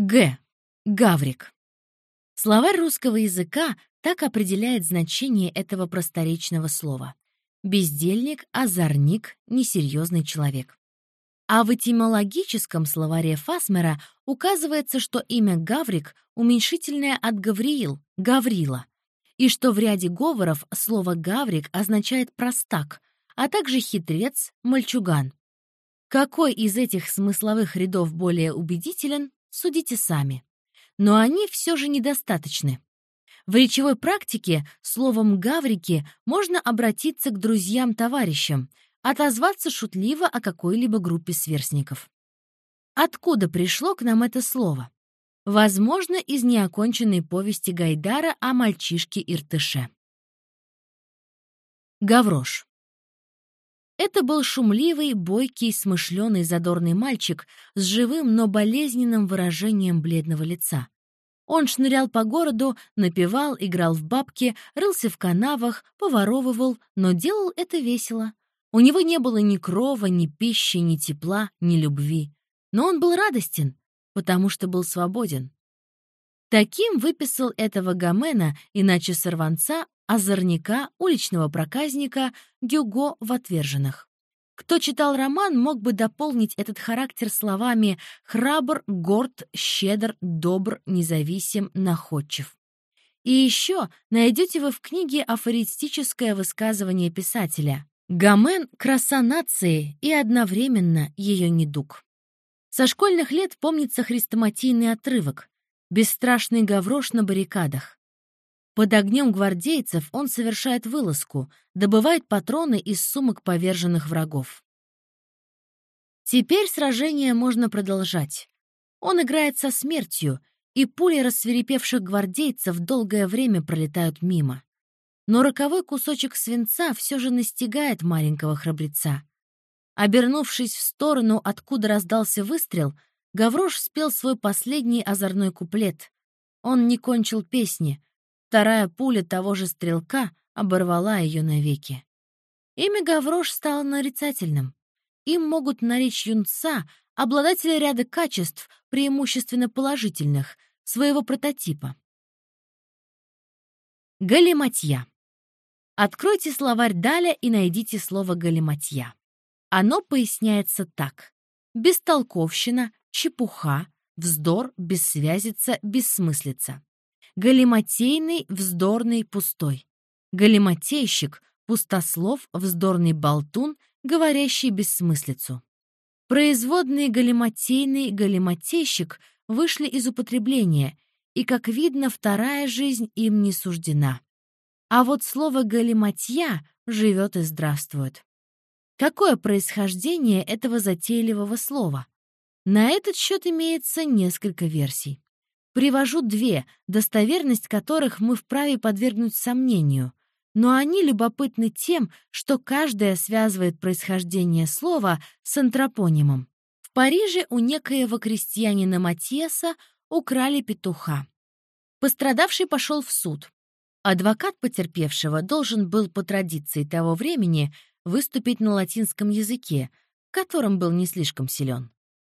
Г. Гаврик. Словарь русского языка так определяет значение этого просторечного слова. Бездельник, озорник, несерьезный человек. А в этимологическом словаре Фасмера указывается, что имя Гаврик уменьшительное от Гавриил, Гаврила, и что в ряде говоров слово «гаврик» означает «простак», а также «хитрец», «мальчуган». Какой из этих смысловых рядов более убедителен, судите сами. Но они все же недостаточны. В речевой практике словом «гаврики» можно обратиться к друзьям-товарищам, отозваться шутливо о какой-либо группе сверстников. Откуда пришло к нам это слово? Возможно, из неоконченной повести Гайдара о мальчишке-иртыше. Гаврош. Это был шумливый, бойкий, смышленый, задорный мальчик с живым, но болезненным выражением бледного лица. Он шнырял по городу, напевал, играл в бабки, рылся в канавах, поворовывал, но делал это весело. У него не было ни крова, ни пищи, ни тепла, ни любви. Но он был радостен, потому что был свободен. Таким выписал этого Гомена, иначе сорванца, озорника, уличного проказника, Гюго в «Отверженных». Кто читал роман, мог бы дополнить этот характер словами «храбр», «горд», «щедр», «добр», «независим», «находчив». И еще найдете вы в книге афористическое высказывание писателя «Гомен — краса нации и одновременно ее недуг». Со школьных лет помнится хрестоматийный отрывок «Бесстрашный гаврош на баррикадах». Под огнем гвардейцев он совершает вылазку, добывает патроны из сумок поверженных врагов. Теперь сражение можно продолжать. Он играет со смертью, и пули рассверепевших гвардейцев долгое время пролетают мимо. Но роковой кусочек свинца все же настигает маленького храбреца. Обернувшись в сторону, откуда раздался выстрел, Гаврош спел свой последний озорной куплет. Он не кончил песни. Вторая пуля того же стрелка оборвала ее навеки. Имя Гаврош стало нарицательным. Им могут наречь юнца, обладателя ряда качеств, преимущественно положительных, своего прототипа. Галиматья. Откройте словарь Даля и найдите слово «галиматья». Оно поясняется так. Бестолковщина, чепуха, вздор, бессвязица, бессмыслица. Галиматейный, вздорный, пустой. Галиматейщик, пустослов, вздорный болтун, говорящий бессмыслицу. Производные галиматейный, галиматейщик вышли из употребления, и, как видно, вторая жизнь им не суждена. А вот слово «галиматья» живет и здравствует. Какое происхождение этого затейливого слова? На этот счет имеется несколько версий. Привожу две, достоверность которых мы вправе подвергнуть сомнению, но они любопытны тем, что каждая связывает происхождение слова с антропонимом. В Париже у некоего крестьянина Матьеса украли петуха. Пострадавший пошел в суд. Адвокат потерпевшего должен был по традиции того времени выступить на латинском языке, в котором был не слишком силен.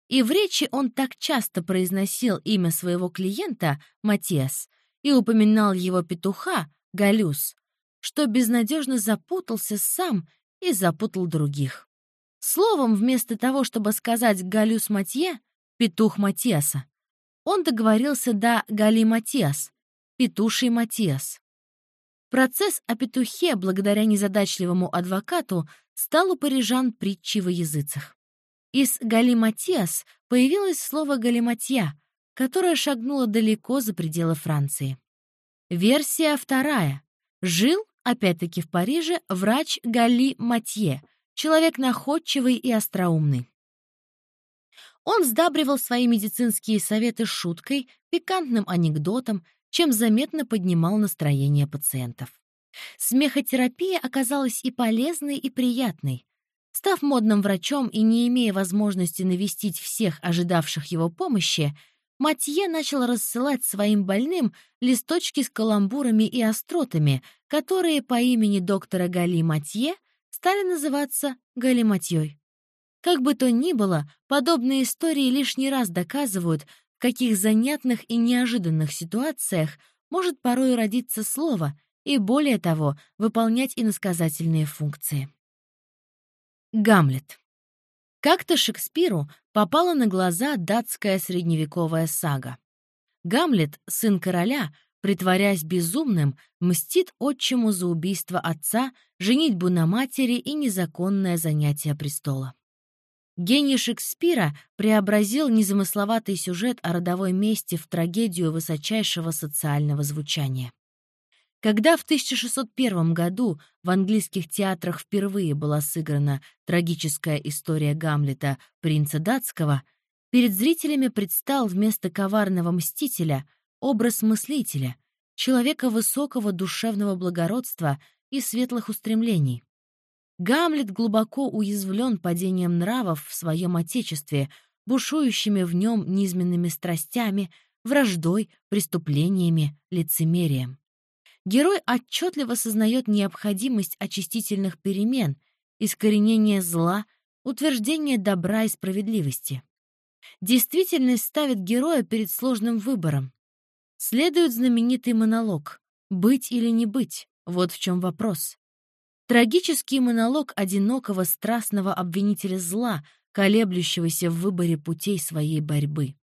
И в речи он так часто произносил имя своего клиента, Матиас, и упоминал его петуха, Галюс, что безнадежно запутался сам и запутал других. Словом, вместо того, чтобы сказать «Галюс Матье», «Петух Матиаса», он договорился до «Гали Матиас», «Петуший Матиас». Процесс о петухе, благодаря незадачливому адвокату, стал у парижан притчей во языцах. Из «галиматиас» появилось слово «галиматья», которое шагнуло далеко за пределы Франции. Версия вторая. Жил, опять-таки в Париже, врач Гали Матье, человек находчивый и остроумный. Он сдабривал свои медицинские советы шуткой, пикантным анекдотом, чем заметно поднимал настроение пациентов. Смехотерапия оказалась и полезной, и приятной. Став модным врачом и не имея возможности навестить всех ожидавших его помощи, Матье начал рассылать своим больным листочки с каламбурами и остротами, которые по имени доктора Гали Матье стали называться Галиматьей. Как бы то ни было, подобные истории лишний раз доказывают, в каких занятных и неожиданных ситуациях может порой родиться слово и, более того, выполнять иносказательные функции. Гамлет. Как-то Шекспиру попала на глаза датская средневековая сага. Гамлет, сын короля, притворяясь безумным, мстит отчиму за убийство отца, женитьбу на матери и незаконное занятие престола. Гений Шекспира преобразил незамысловатый сюжет о родовой мести в трагедию высочайшего социального звучания. Когда в 1601 году в английских театрах впервые была сыграна трагическая история Гамлета принца датского, перед зрителями предстал вместо коварного мстителя образ мыслителя, человека высокого душевного благородства и светлых устремлений. Гамлет глубоко уязвлен падением нравов в своем отечестве, бушующими в нем низменными страстями, враждой, преступлениями, лицемерием. Герой отчетливо сознает необходимость очистительных перемен, искоренения зла, утверждения добра и справедливости. Действительность ставит героя перед сложным выбором. Следует знаменитый монолог «Быть или не быть» — вот в чем вопрос. Трагический монолог одинокого страстного обвинителя зла, колеблющегося в выборе путей своей борьбы.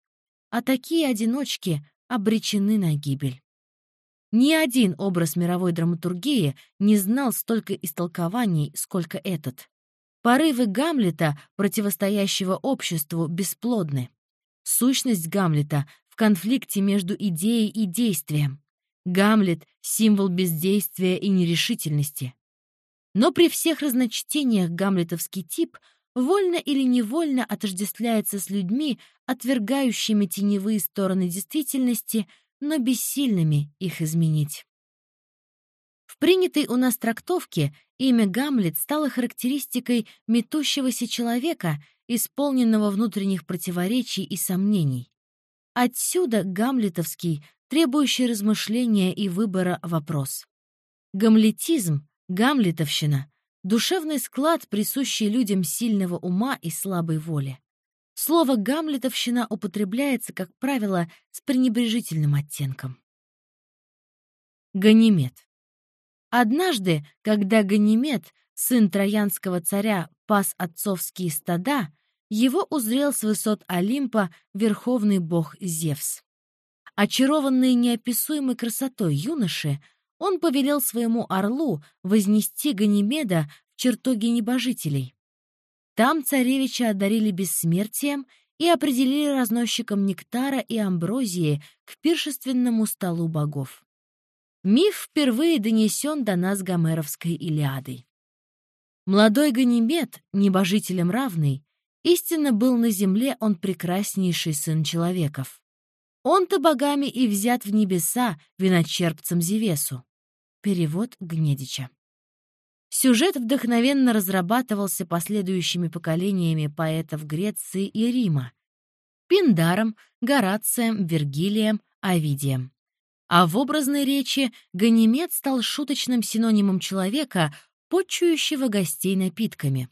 А такие одиночки обречены на гибель. Ни один образ мировой драматургии не знал столько истолкований, сколько этот. Порывы Гамлета, противостоящего обществу, бесплодны. Сущность Гамлета в конфликте между идеей и действием. Гамлет — символ бездействия и нерешительности. Но при всех разночтениях гамлетовский тип вольно или невольно отождествляется с людьми, отвергающими теневые стороны действительности, но бессильными их изменить. В принятой у нас трактовке имя Гамлет стало характеристикой метущегося человека, исполненного внутренних противоречий и сомнений. Отсюда гамлетовский, требующий размышления и выбора вопрос. Гамлетизм Гамлетовщина — душевный склад, присущий людям сильного ума и слабой воли. Слово «гамлетовщина» употребляется, как правило, с пренебрежительным оттенком. Ганимед. Однажды, когда Ганимед, сын троянского царя, пас отцовские стада, его узрел с высот Олимпа верховный бог Зевс. Очарованный неописуемой красотой юноши, он повелел своему орлу вознести Ганимеда в чертоги небожителей. Там царевича одарили бессмертием и определили разносчиком нектара и амброзии к пиршественному столу богов. Миф впервые донесен до нас гомеровской Илиадой. Молодой Ганимед, небожителем равный, истинно был на земле он прекраснейший сын человеков. Он-то богами и взят в небеса виночерпцем Зевесу. Перевод Гнедича. Сюжет вдохновенно разрабатывался последующими поколениями поэтов Греции и Рима. Пиндаром, Горацием, Вергилием, Овидием. А в образной речи Ганимед стал шуточным синонимом человека, почующего гостей напитками.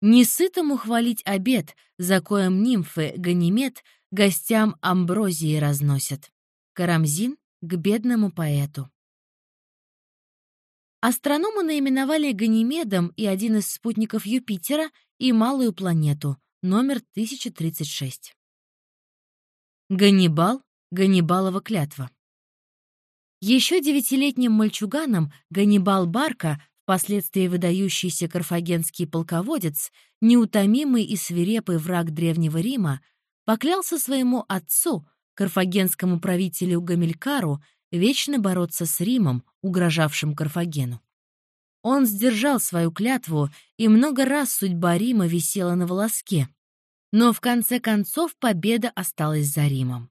Несытому хвалить обед, за коем нимфы Ганимед гостям амброзии разносят. Карамзин к бедному поэту. Астрономы наименовали Ганимедом и один из спутников Юпитера, и малую планету, номер 1036. Ганнибал, Ганнибалова клятва. Еще девятилетним мальчуганом Ганнибал Барка, впоследствии выдающийся карфагенский полководец, неутомимый и свирепый враг Древнего Рима, поклялся своему отцу, карфагенскому правителю Гамилькару вечно бороться с Римом, угрожавшим Карфагену. Он сдержал свою клятву, и много раз судьба Рима висела на волоске. Но в конце концов победа осталась за Римом.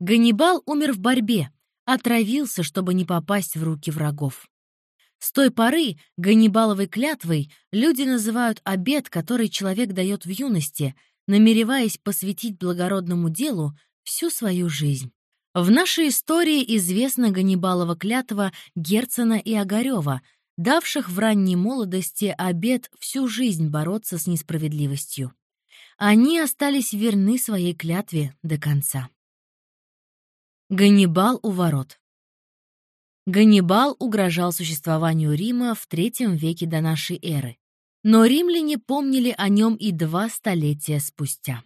Ганнибал умер в борьбе, отравился, чтобы не попасть в руки врагов. С той поры Ганнибаловой клятвой люди называют обет, который человек дает в юности, намереваясь посвятить благородному делу всю свою жизнь. В нашей истории известна Ганнибалова клятва Герцена и Огарева, давших в ранней молодости обет всю жизнь бороться с несправедливостью. Они остались верны своей клятве до конца. Ганнибал у ворот. Ганнибал угрожал существованию Рима в III веке до нашей эры, но римляне помнили о нем и два столетия спустя.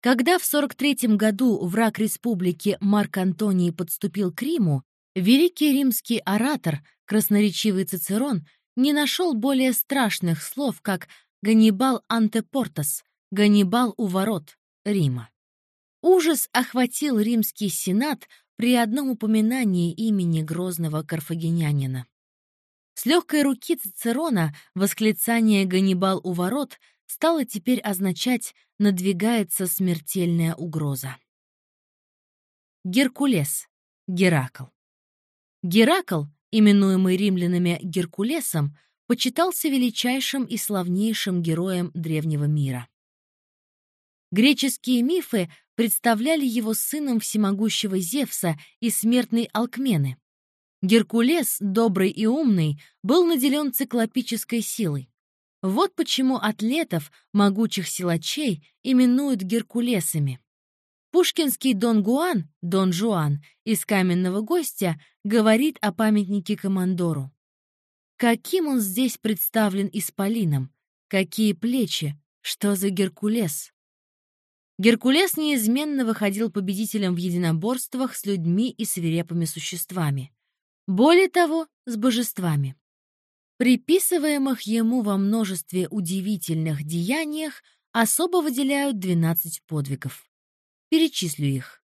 Когда в 43 году враг республики Марк Антоний подступил к Риму, великий римский оратор, красноречивый Цицерон, не нашел более страшных слов, как «Ганнибал антепортас», «Ганнибал у ворот» Рима. Ужас охватил римский сенат при одном упоминании имени грозного карфагенянина. С легкой руки Цицерона восклицание «Ганнибал у ворот» стало теперь означать «надвигается смертельная угроза». Геркулес, Геракл. Геракл, именуемый римлянами Геркулесом, почитался величайшим и славнейшим героем древнего мира. Греческие мифы представляли его сыном всемогущего Зевса и смертной Алкмены. Геркулес, добрый и умный, был наделен циклопической силой. Вот почему атлетов, могучих силачей, именуют геркулесами. Пушкинский Дон Гуан, Дон Жуан, из «Каменного гостя» говорит о памятнике командору. Каким он здесь представлен исполином? Какие плечи? Что за Геркулес? Геркулес неизменно выходил победителем в единоборствах с людьми и свирепыми существами. Более того, с божествами. Приписываемых ему во множестве удивительных деяниях особо выделяют 12 подвигов. Перечислю их.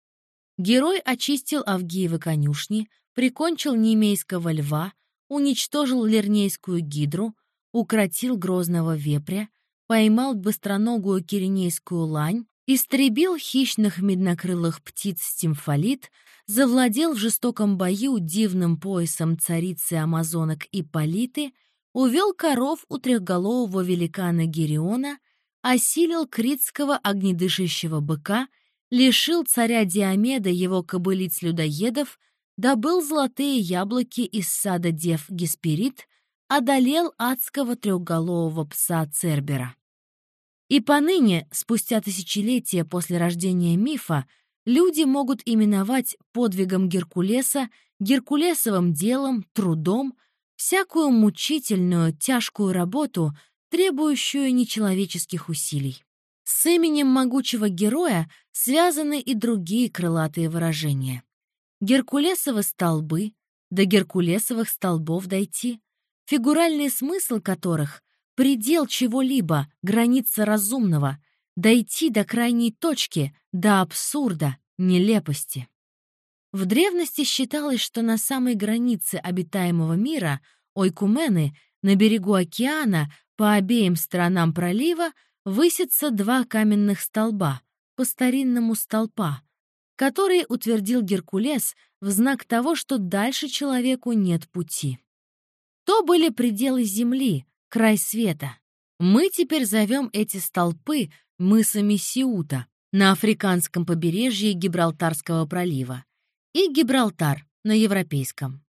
Герой очистил Авгиевы конюшни, прикончил немейского льва, уничтожил лернейскую гидру, укротил грозного вепря, поймал быстроногую киренейскую лань, истребил хищных меднокрылых птиц стимфолит, завладел в жестоком бою дивным поясом царицы амазонок Ипполиты, увел коров у трехголового великана Гериона, осилил критского огнедышащего быка, лишил царя Диомеда его кобылиц-людоедов, добыл золотые яблоки из сада дев Гесперид, одолел адского трехголового пса Цербера. И поныне, спустя тысячелетия после рождения мифа, люди могут именовать подвигом Геркулеса, геркулесовым делом, трудом, всякую мучительную, тяжкую работу, требующую нечеловеческих усилий. С именем могучего героя связаны и другие крылатые выражения. Геркулесовы столбы, до Геркулесовых столбов дойти, фигуральный смысл которых предел чего-либо, граница разумного, дойти до крайней точки, до абсурда, нелепости. В древности считалось, что на самой границе обитаемого мира, Ойкумены, на берегу океана, по обеим сторонам пролива, высятся два каменных столба, по-старинному столпа, которые утвердил Геркулес в знак того, что дальше человеку нет пути. То были пределы земли, край света. Мы теперь зовем эти столпы мысами Сиута на африканском побережье Гибралтарского пролива и Гибралтар на европейском.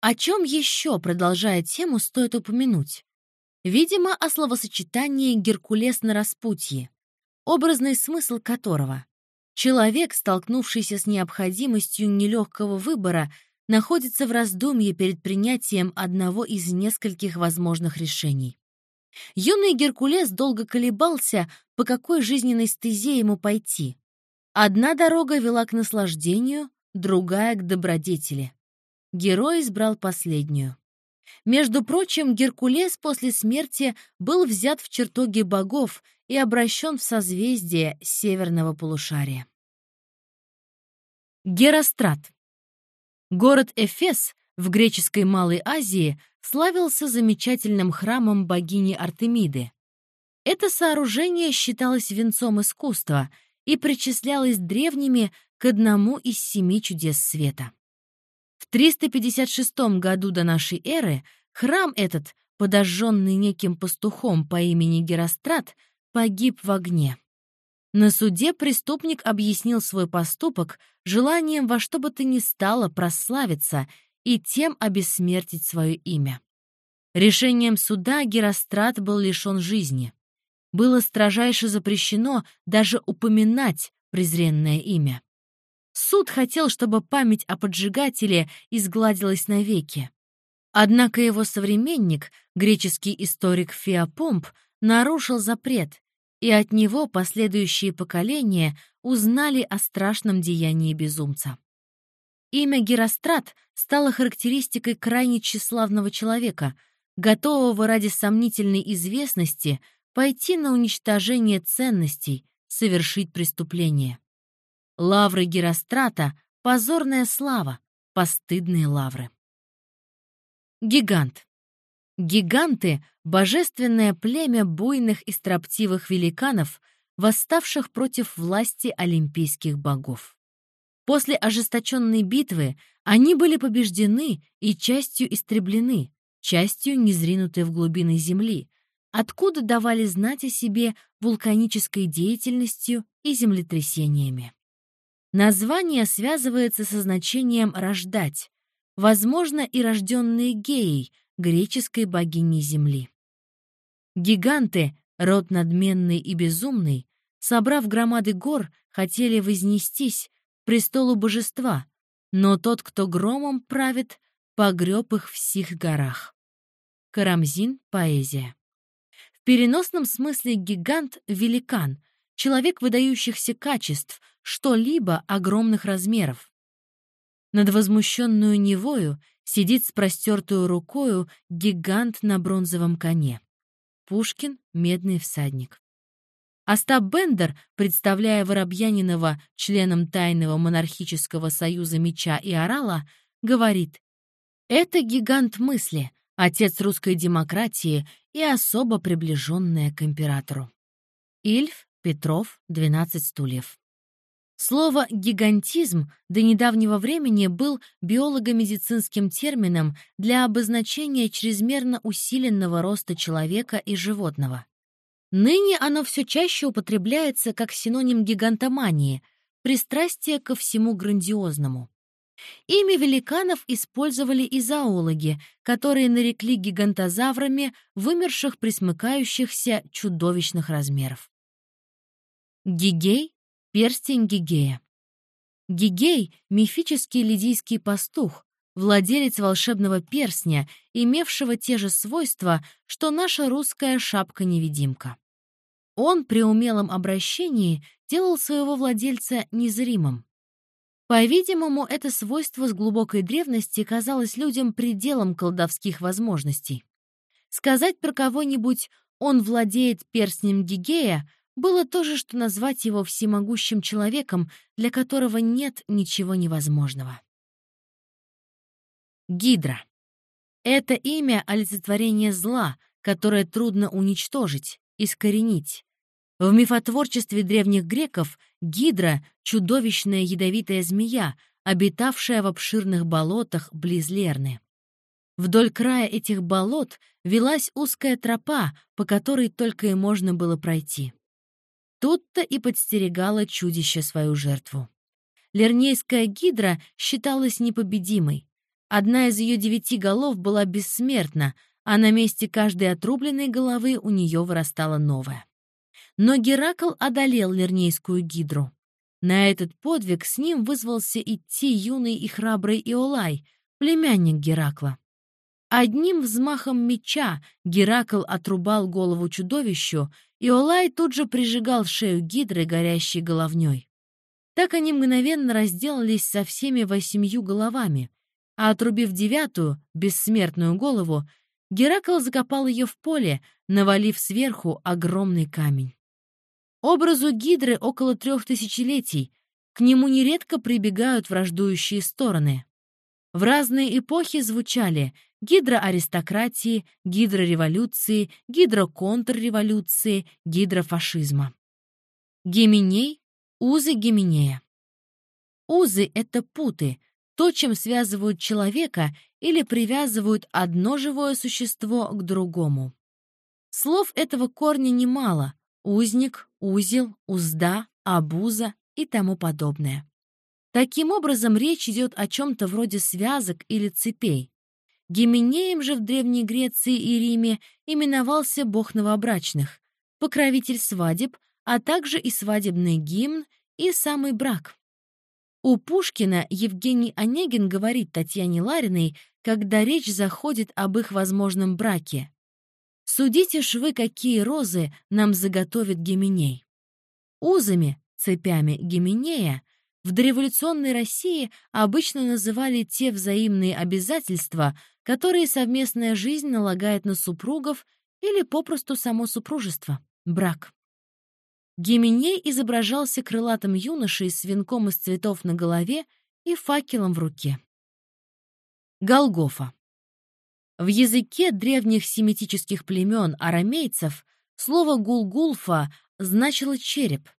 О чем еще, продолжая тему, стоит упомянуть? Видимо, о словосочетании «Геркулес на распутье», образный смысл которого человек, столкнувшийся с необходимостью нелегкого выбора, находится в раздумье перед принятием одного из нескольких возможных решений. Юный Геркулес долго колебался, по какой жизненной стезе ему пойти. Одна дорога вела к наслаждению, другая — к добродетели. Герой избрал последнюю. Между прочим, Геркулес после смерти был взят в чертоги богов и обращен в созвездие северного полушария. Герострат Город Эфес в греческой Малой Азии славился замечательным храмом богини Артемиды. Это сооружение считалось венцом искусства и причислялось древними к одному из семи чудес света. В 356 году до нашей эры храм этот, подожженный неким пастухом по имени Герострат, погиб в огне. На суде преступник объяснил свой поступок желанием во что бы то ни стало прославиться и тем обессмертить свое имя. Решением суда Герострат был лишен жизни. было строжайше запрещено даже упоминать презренное имя. Суд хотел, чтобы память о поджигателе изгладилась навеки. Однако его современник, греческий историк Феопомп, нарушил запрет, и от него последующие поколения узнали о страшном деянии безумца. Имя Герострат стало характеристикой крайне тщеславного человека, готового ради сомнительной известности пойти на уничтожение ценностей, совершить преступление. Лавры Герострата — позорная слава, постыдные лавры. Гигант. Гиганты — божественное племя буйных и строптивых великанов, восставших против власти олимпийских богов. После ожесточенной битвы они были побеждены и частью истреблены, частью незринуты в глубины земли, откуда давали знать о себе вулканической деятельностью и землетрясениями. Название связывается со значением «рождать», возможно, и рожденные геей, греческой богиней Земли. Гиганты, род надменный и безумный, собрав громады гор, хотели вознестись к престолу божества, но тот, кто громом правит, погреб их в сих горах. Карамзин, поэзия. В переносном смысле гигант — великан, человек выдающихся качеств, что-либо огромных размеров. Над возмущенную Невою сидит с простертую рукою гигант на бронзовом коне. Пушкин — медный всадник. Остап Бендер, представляя Воробьянинова членом Тайного монархического союза меча и орала, говорит «Это гигант мысли, отец русской демократии и особо приближенная к императору». Ильф, Петров, 12 стульев. Слово «гигантизм» до недавнего времени был биолого-медицинским термином для обозначения чрезмерно усиленного роста человека и животного. Ныне оно все чаще употребляется как синоним гигантомании, пристрастие ко всему грандиозному. Имя великанов использовали и зоологи, которые нарекли гигантозаврами вымерших присмыкающихся чудовищных размеров. Гигей — перстень Гигея. Гигей — мифический лидийский пастух, владелец волшебного перстня, имевшего те же свойства, что наша русская шапка-невидимка. Он при умелом обращении делал своего владельца незримым. По-видимому, это свойство с глубокой древности казалось людям пределом колдовских возможностей. Сказать про кого-нибудь «он владеет перстнем Гигея» было то же, что назвать его всемогущим человеком, для которого нет ничего невозможного. Гидра. Это имя — олицетворение зла, которое трудно уничтожить, искоренить. В мифотворчестве древних греков Гидра — чудовищная ядовитая змея, обитавшая в обширных болотах близ Лерны. Вдоль края этих болот велась узкая тропа, по которой только и можно было пройти. Тут-то и подстерегало чудище свою жертву. Лернейская гидра считалась непобедимой. Одна из ее девяти голов была бессмертна, а на месте каждой отрубленной головы у нее вырастала новая. Но Геракл одолел Лернейскую гидру. На этот подвиг с ним вызвался идти юный и храбрый Иолай, племянник Геракла. Одним взмахом меча Геракл отрубал голову чудовищу, и Олай тут же прижигал шею гидры, горящей головней. Так они мгновенно разделались со всеми восемью головами, а отрубив девятую, бессмертную голову, Геракл закопал ее в поле, навалив сверху огромный камень. Образу гидры около трех тысячелетий, к нему нередко прибегают враждующие стороны. В разные эпохи звучали гидроаристократии, гидрореволюции, гидроконтрреволюции, гидрофашизма. Геменей — узы Геменея. Узы — это путы, то, чем связывают человека или привязывают одно живое существо к другому. Слов этого корня немало — узник, узел, узда, обуза и тому подобное. Таким образом, речь идет о чем-то вроде связок или цепей. Гименеем же в Древней Греции и Риме именовался бог новобрачных. покровитель свадеб, а также и свадебный гимн, и самый брак. У Пушкина Евгений Онегин говорит Татьяне Лариной, когда речь заходит об их возможном браке. «Судите ж вы, какие розы нам заготовит Гименей». Узами, цепями Гименея в дореволюционной России обычно называли те взаимные обязательства, которые совместная жизнь налагает на супругов или попросту само супружество — брак. Гименей изображался крылатым юношей с венком из цветов на голове и факелом в руке. Голгофа. В языке древних семитических племен арамейцев слово «гулгулфа» значило «череп»,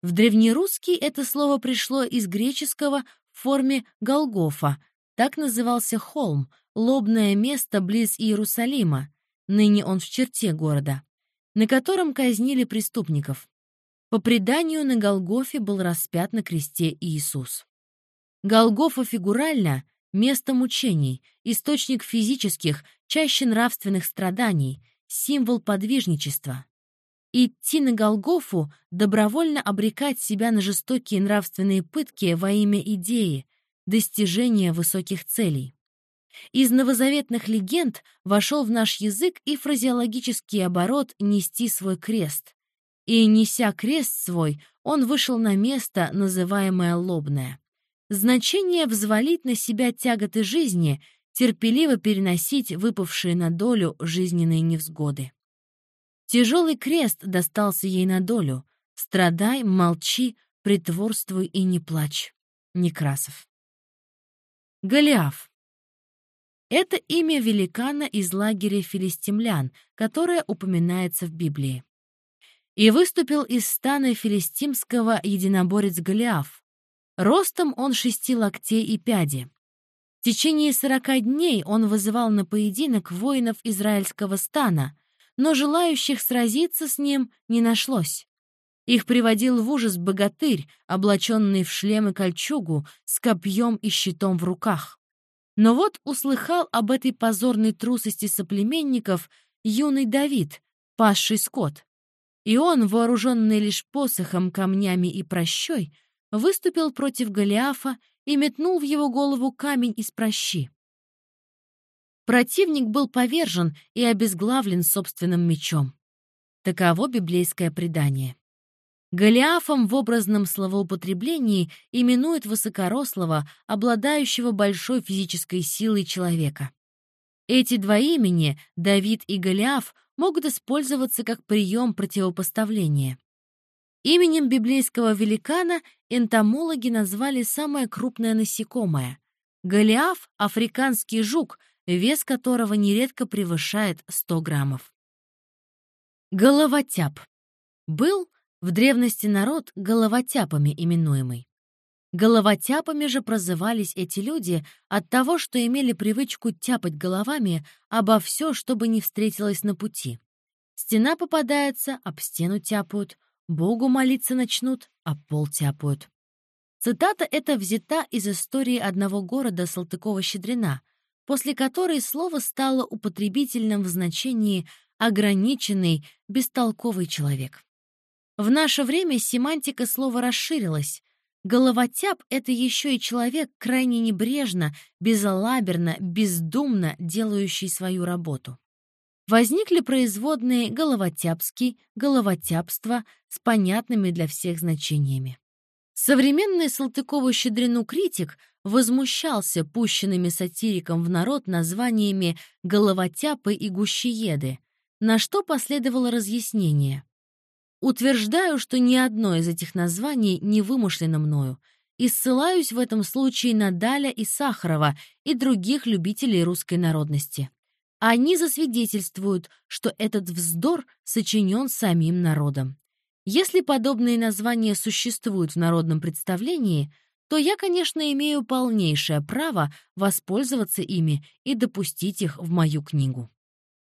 в древнерусский это слово пришло из греческого в форме Голгофа. Так назывался холм, лобное место близ Иерусалима, ныне он в черте города, на котором казнили преступников. По преданию, на Голгофе был распят на кресте Иисус. Голгофа фигурально — место мучений, источник физических, чаще нравственных страданий, символ подвижничества. Идти на Голгофу, добровольно обрекать себя на жестокие нравственные пытки во имя идеи, достижения высоких целей. Из новозаветных легенд вошел в наш язык и фразеологический оборот «нести свой крест». И, неся крест свой, он вышел на место, называемое лобное. Значение взвалить на себя тяготы жизни, терпеливо переносить выпавшие на долю жизненные невзгоды. Тяжелый крест достался ей на долю. Страдай, молчи, притворствуй и не плачь. Некрасов. Голиаф. Это имя великана из лагеря филистимлян, которое упоминается в Библии. И выступил из стана филистимского единоборец Голиаф. Ростом он шести локтей и пяди. В течение сорока дней он вызывал на поединок воинов израильского стана, но желающих сразиться с ним не нашлось. Их приводил в ужас богатырь, облаченный в шлем и кольчугу, с копьем и щитом в руках. Но вот услыхал об этой позорной трусости соплеменников юный Давид, пасший скот. И он, вооруженный лишь посохом, камнями и прощой, выступил против Голиафа и метнул в его голову камень из прощи. Противник был повержен и обезглавлен собственным мечом. Таково библейское предание. Голиафом в образном словоупотреблении именуют высокорослого, обладающего большой физической силой человека. Эти два имени, Давид и Голиаф, могут использоваться как прием противопоставления. Именем библейского великана энтомологи назвали самое крупное насекомое. Голиаф — африканский жук — вес которого нередко превышает 100 граммов. Головотяп. Был в древности народ головотяпами именуемый. Головотяпами же прозывались эти люди от того, что имели привычку тяпать головами обо все, что бы ни встретилось на пути. Стена попадается, об стену тяпают, Богу молиться начнут, а пол тяпают. Цитата эта взята из истории одного города Салтыкова-Щедрина, после которой слово стало употребительным в значении «ограниченный, бестолковый человек». В наше время семантика слова расширилась. Головотяп — это еще и человек, крайне небрежно, безалаберно, бездумно делающий свою работу. Возникли производные головотяпский, головотяпство с понятными для всех значениями. Современный Салтыкову-Щедрину критик возмущался пущенными сатириком в народ названиями «головотяпы» и «гущееды», на что последовало разъяснение. Утверждаю, что ни одно из этих названий не вымышлено мною, и ссылаюсь в этом случае на Даля и Сахарова и других любителей русской народности. Они засвидетельствуют, что этот вздор сочинен самим народом. Если подобные названия существуют в народном представлении, то я, конечно, имею полнейшее право воспользоваться ими и допустить их в мою книгу.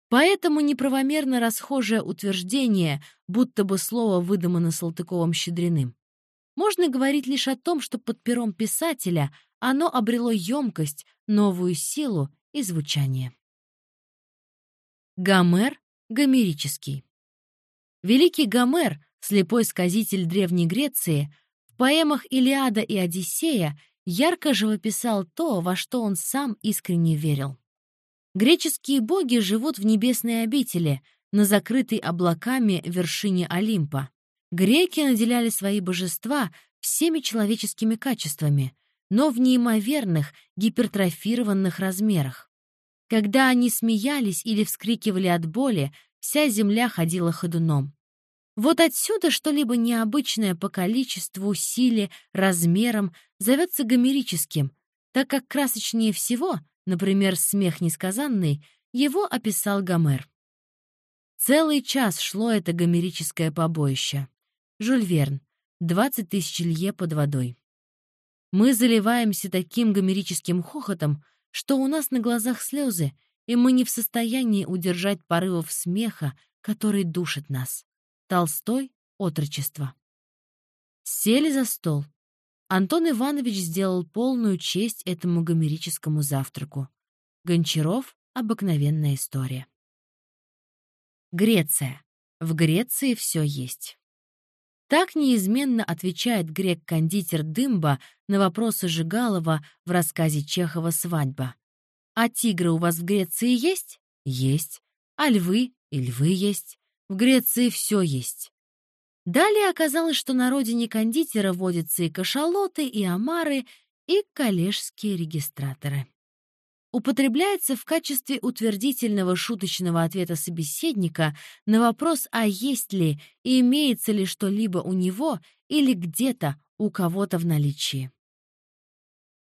Поэтому неправомерно расхожее утверждение, будто бы слово выдумано Салтыковым-Щедриным. Можно говорить лишь о том, что под пером писателя оно обрело емкость, новую силу и звучание. Гомер — гомерический. Великий Гомер, слепой сказитель Древней Греции, в поэмах «Илиада» и «Одиссея» ярко живописал то, во что он сам искренне верил. Греческие боги живут в небесной обители, на закрытой облаками вершине Олимпа. Греки наделяли свои божества всеми человеческими качествами, но в неимоверных, гипертрофированных размерах. Когда они смеялись или вскрикивали от боли, вся земля ходила ходуном. Вот отсюда что-либо необычное по количеству, силе, размерам зовется гомерическим, так как красочнее всего, например, смех несказанный, его описал Гомер. Целый час шло это гомерическое побоище. Жюль Верн. 20 тысяч лье под водой. Мы заливаемся таким гомерическим хохотом, что у нас на глазах слезы, и мы не в состоянии удержать порывов смеха, который душит нас. Толстой — отрочество. Сели за стол. Антон Иванович сделал полную честь этому гомерическому завтраку. Гончаров — обыкновенная история. Греция. В Греции все есть. Так неизменно отвечает грек-кондитер Дымба на вопросы Жигалова в рассказе Чехова «Свадьба». «А тигры у вас в Греции есть?» «Есть». «А львы?» «И львы есть». В Греции все есть. Далее оказалось, что на родине кондитера водятся и кашалоты, и омары, и коллежские регистраторы. Употребляется в качестве утвердительного шуточного ответа собеседника на вопрос, а есть ли и имеется ли что-либо у него или где-то у кого-то в наличии.